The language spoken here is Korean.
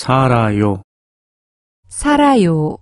살아요, 살아요.